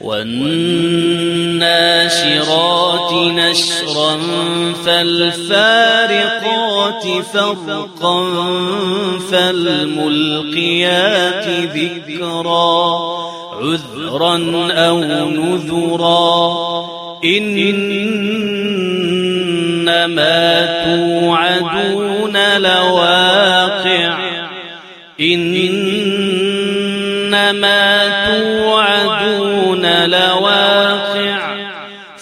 والناشرات نشرا فالفارقات فرقا فالملقيات ذكرا عذرا أو نذرا إنما توعدون لواقع إنما توعدون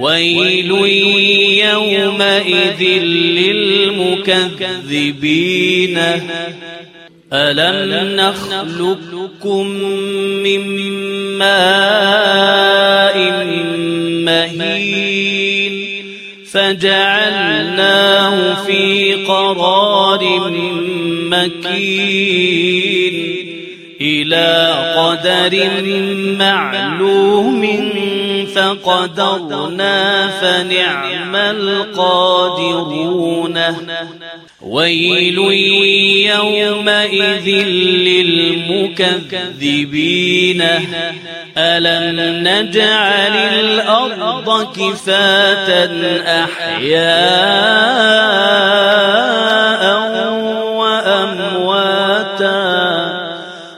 ويل يومئذ للمكذبين. ألم نخلقكم من ماء مهين فجعلناه في قرار مكين. إلى قدر معلوم فقدرنا فنعم القادرون. ويل يومئذ للمكذبين. ألم نجعل الأرض كفاة أحياء؟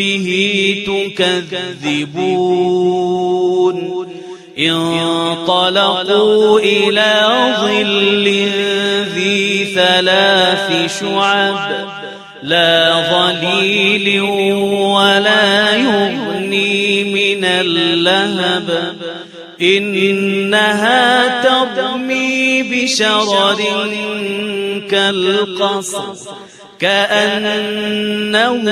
به تكذبون. انطلقوا إلى ظل ذي ثلاث شعب. لا ظليل ولا يغني من اللهب. إنها ترمي بشرر كالقصر. كأنه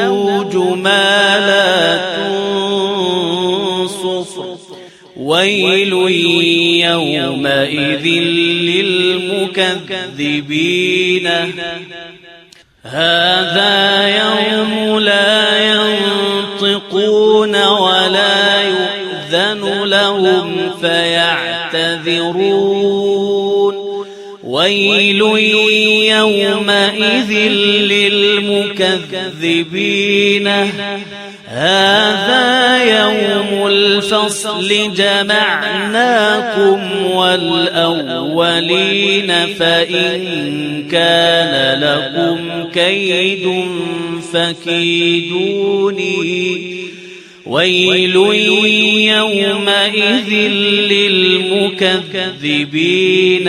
جمالات صفر. ويل يومئذ للمكذبين. هذا يوم لا ينطقون ولا يؤذن لهم فيعتذرون. ويل يومئذ للمكذبين. هذا يوم الفصل جمعناكم والأولين فإن كان لكم كيد فكيدوني. ويل يومئذ للمكذبين.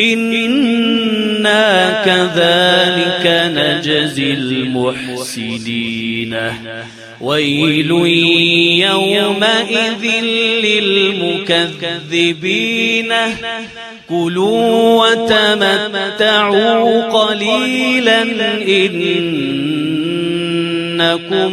إنا كذلك نجزي المحسنين. ويل يومئذ للمكذبين. كلوا وتمتعوا قليلا إنكم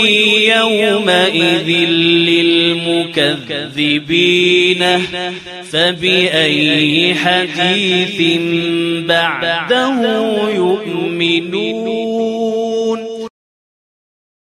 يومئذ للمكذبين فبأي حديث بعده يؤمنون.